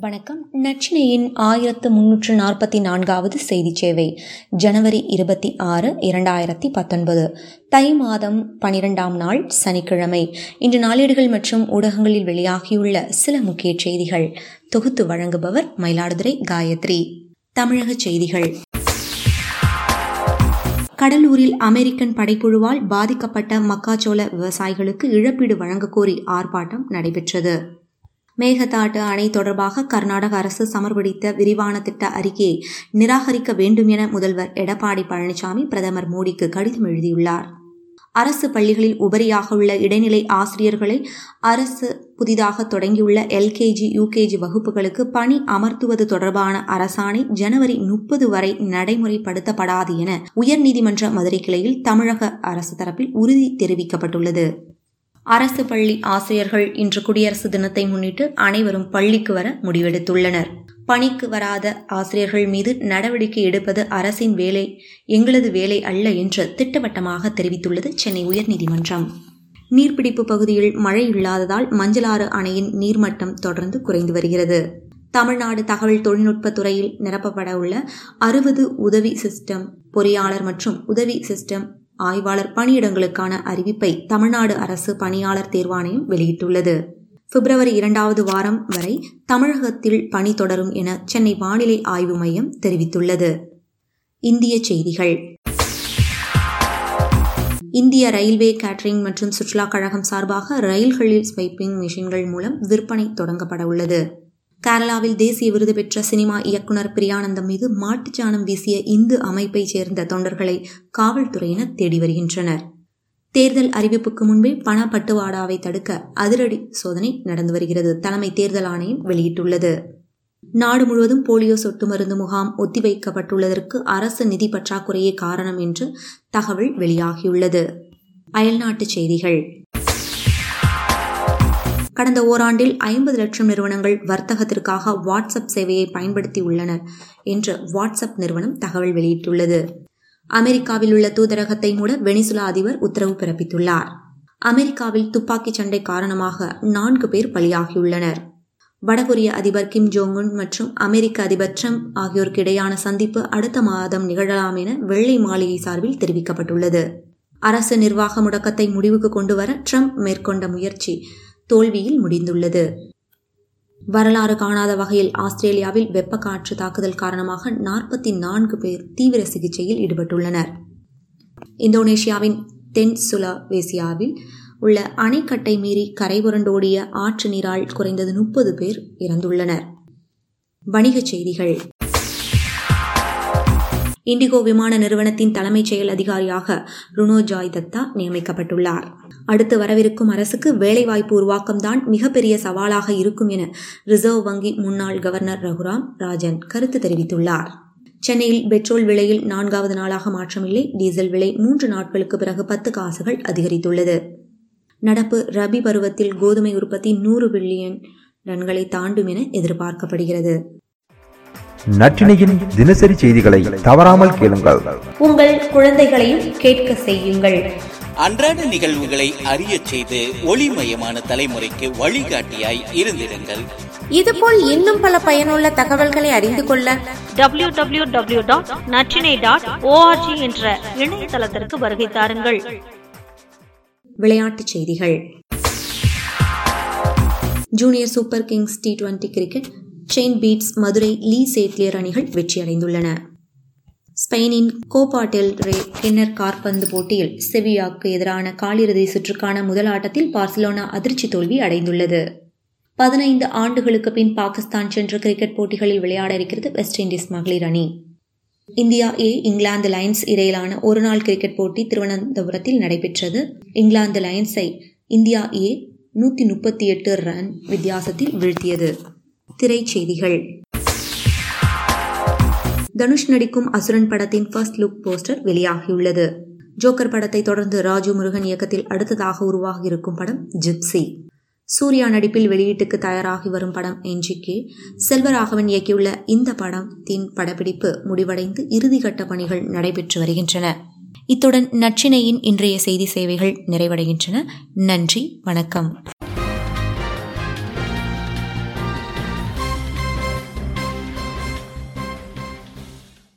வணக்கம். நச்சினையின் ஆயிரத்து முன்னூற்று நாற்பத்தி நான்காவது செய்தி சேவை ஜனவரி இருபத்தி ஆறு இரண்டாயிரத்தி பத்தொன்பது. தை மாதம் பனிரெண்டாம் நாள் சனிக்கிழமை. இன்று நாளேடுகள் மற்றும் ஊடகங்களில் வெளியாகியுள்ள சில முக்கிய செய்திகள். தொகுத்து வழங்குபவர் மயிலாடுதுறை காயத்ரி. தமிழக செய்திகள். கடலூரில் அமெரிக்கன் படைப்புழுவால் பாதிக்கப்பட்ட மக்காச்சோள விவசாயிகளுக்கு இழப்பீடு வழங்கக்கோரி ஆர்ப்பாட்டம் நடைபெற்றது. மேகதாட்டு அணை தொடர்பாக கர்நாடக அரசு சமர்ப்பித்த விரிவான திட்ட அறிக்கையை நிராகரிக்க வேண்டும் என முதல்வர் எடப்பாடி பழனிசாமி பிரதமர் மோடிக்கு கடிதம் எழுதியுள்ளார். அரசு பள்ளிகளில் உபரியாக உள்ள இடைநிலை ஆசிரியர்களை அரசு புதிதாக தொடங்கியுள்ள எல்கேஜி யுகேஜி வகுப்புகளுக்கு பணி அமர்த்துவது தொடர்பான அரசாணை ஜனவரி முப்பது வரை நடைமுறைப்படுத்தப்படாது என உயர்நீதிமன்ற மதுரை கிளையில் தமிழக அரசு தரப்பில் உறுதி தெரிவிக்கப்பட்டுள்ளது. அரசு பள்ளி ஆசிரியர்கள் இன்று குடியரசு தினத்தை முன்னிட்டு அனைவரும் பள்ளிக்கு வர முடிவெடுத்துள்ளனர். பணிக்கு வராத ஆசிரியர்கள் மீது நடவடிக்கை எடுப்பது அரசின் வேலை எங்களது வேலை அல்ல என்று திட்டவட்டமாக தெரிவித்துள்ளது சென்னை உயர்நீதிமன்றம். நீர்பிடிப்பு பகுதியில் மழை இல்லாததால் மஞ்சளாறு அணையின் நீர்மட்டம் தொடர்ந்து குறைந்து வருகிறது. தமிழ்நாடு தகவல் தொழில்நுட்ப துறையில் நிரப்பப்பட உள்ள அறுபது உதவி சிஸ்டம் பொறியாளர் மற்றும் உதவி சிஸ்டம் ஆய்வாளர் பணியிடங்களுக்கான அறிவிப்பை தமிழ்நாடு அரசு பணியாளர் தேர்வாணையம் வெளியிட்டுள்ளது. பிப்ரவரி இரண்டாவது வாரம் வரை தமிழகத்தில் பணி தொடரும் என சென்னை வானிலை ஆய்வு மையம் தெரிவித்துள்ளது. இந்திய செய்திகள். இந்திய ரயில்வே கேட்டரிங் மற்றும் சுற்றுலா கழகம் சார்பாக ரயில்களில் ஸ்வைப்பிங் மிஷின்கள் மூலம் விற்பனை தொடங்கப்பட உள்ளது கேரளாவில் தேசிய விருது பெற்ற சினிமா இயக்குனர் பிரியானந்தம் மீது மாட்டுச்சாணம் வீசிய இந்து அமைப்பைச் சேர்ந்த தொண்டர்களை காவல்துறையினர் தேடி வருகின்றனர். தேர்தல் அறிவிப்புக்கு முன்பே பண பட்டுவாடாவை தடுக்க அதிரடி சோதனை நடந்து வருகிறது. தலைமை தேர்தல் ஆணையம் வெளியிட்டுள்ளது. நாடு முழுவதும் போலியோ சொட்டு மருந்து முகாம் ஒத்திவைக்கப்பட்டுள்ளதற்கு அரசு நிதி பற்றாக்குறையே காரணம் என்று தகவல் வெளியாகியுள்ளது. அயல்நாட்டுச் செய்திகள். கடந்த ஓராண்டில் ஐம்பது லட்சம் நிறுவனங்கள் வர்த்தகத்திற்காக வாட்ஸ்அப் சேவையை பயன்படுத்தி உள்ளனர் என்று வாட்ஸ்அப் நிறுவனம் தகவல் வெளியிட்டுள்ளது. அமெரிக்காவில் உள்ள தூதரகத்தை மூட வெனிசுலா அதிபர் உத்தரவு பிறப்பித்துள்ளார். அமெரிக்காவில் துப்பாக்கிச் சண்டை காரணமாக நான்கு பேர் பலியாகியுள்ளனர். வடகொரிய அதிபர் கிம் ஜோங்குன் மற்றும் அமெரிக்க அதிபர் ட்ரம்ப் ஆகியோருக்கு இடையான சந்திப்பு அடுத்த மாதம் நிகழலாம் என வெள்ளை மாளிகை சார்பில் தெரிவிக்கப்பட்டுள்ளது. அரசு நிர்வாக முடக்கத்தை முடிவுக்கு கொண்டுவர ட்ரம்ப் மேற்கொண்ட முயற்சி தோல்வியில் முடிந்துள்ளது. வரலாறு காணாத வகையில் ஆஸ்திரேலியாவில் வெப்ப காற்று தாக்குதல் காரணமாக நாற்பத்தி நான்கு பேர் தீவிர சிகிச்சையில் ஈடுபட்டுள்ளனர். இந்தோனேஷியாவின் தென் சுலவேசியாவில் உள்ள அணைக்கட்டை மீறி கரை புரண்டோடிய ஆற்று நீரால் குறைந்தது முப்பது பேர் இறந்துள்ளனர். வணிகச் செய்திகள். இண்டிகோ விமான நிறுவனத்தின் தலைமைச் செயல் அதிகாரியாக ருணோஜாய் தத்தா நியமிக்கப்பட்டுள்ளார். அடுத்து வரவிருக்கும் அரசுக்கு வேலைவாய்ப்பு உருவாக்கம்தான் மிகப்பெரிய சவாலாக இருக்கும் என ரிசர்வ் வங்கி முன்னாள் கவர்னர் ரகுராம் ராஜன் கருத்து தெரிவித்துள்ளார். சென்னையில் பெட்ரோல் விலையில் நான்காவது நாளாக மாற்றமில்லை. டீசல் விலை மூன்று நாட்களுக்கு பிறகு பத்து காசுகள் அதிகரித்துள்ளது. நடப்பு ரபி பருவத்தில் கோதுமை உற்பத்தி நூறு பில்லியன் ரன்களை தாண்டும் என எதிர்பார்க்கப்படுகிறது. நற்றினையின் தினசரி செய்திகளை தவறாமல் கேளுங்கள். உங்கள் குழந்தைகளையும் கேட்க செய்யுங்கள். அன்றாட நிகழ்வுகளை அறிய செய்து ஒளிமயமான தலைமுறைக்கு வழிகாட்டியாய் இருந்திருங்கள் இதுபோல் இன்னும் பல பயனுள்ள தகவல்களை அறிந்து கொள்ள W W W dot Natrinai dot ORG என்ற இணையதளத்திற்கு வருகை தாருங்கள். விளையாட்டுச் செய்திகள். Junior Super Kings T twenty cricket chain பீட்ஸ் மதுரை லீ சேட்லியர் அணிகள் வெற்றியடைந்துள்ளன. ஸ்பெயினின் கோபாட்டெல் ரே கிண்ணர் கார்பந்து போட்டியில் செவியாக்கு எதிரான காலிறுதி சுற்றுக்கான முதல் ஆட்டத்தில் பார்சிலோனா அதிர்ச்சி தோல்வி அடைந்துள்ளது. பதினைந்து ஆண்டுகளுக்கு பின் பாகிஸ்தான் சென்ற கிரிக்கெட் போட்டிகளில் விளையாட இருக்கிறது வெஸ்ட் இண்டீஸ் மகளிர் அணி. இந்தியா ஏ இங்கிலாந்து லயன்ஸ் இடையிலான ஒருநாள் கிரிக்கெட் போட்டி திருவனந்தபுரத்தில் நடைபெற்றது. இங்கிலாந்து லயன்ஸை இந்தியா ஏ நூற்றி முப்பத்தி எட்டு ரன் வித்தியாசத்தில் வீழ்த்தியது. திரைச்செய்திகள். தனுஷ் நடிக்கும் அசுரன் படத்தின் ஃபர்ஸ்ட் லுக் போஸ்டர் வெளியாகியுள்ளது. ஜோக்கர் படத்தை தொடர்ந்து ராஜு முருகன் இயக்கத்தில் அடுத்ததாக உருவாகியிருக்கும் படம் ஜிப்சி. சூர்யா நடிப்பில் வெளியீட்டுக்கு தயாராகி வரும் படம் என்ஜிகே. செல்வராகவன் இயக்கியுள்ள இந்த படத்தின் படப்பிடிப்பு முடிவடைந்து இறுதிக்கட்ட பணிகள் நடைபெற்று வருகின்றன. இத்துடன் நச்சினையின் இன்றைய செய்தி சேவைகள் நிறைவடைகின்றன. நன்றி வணக்கம்.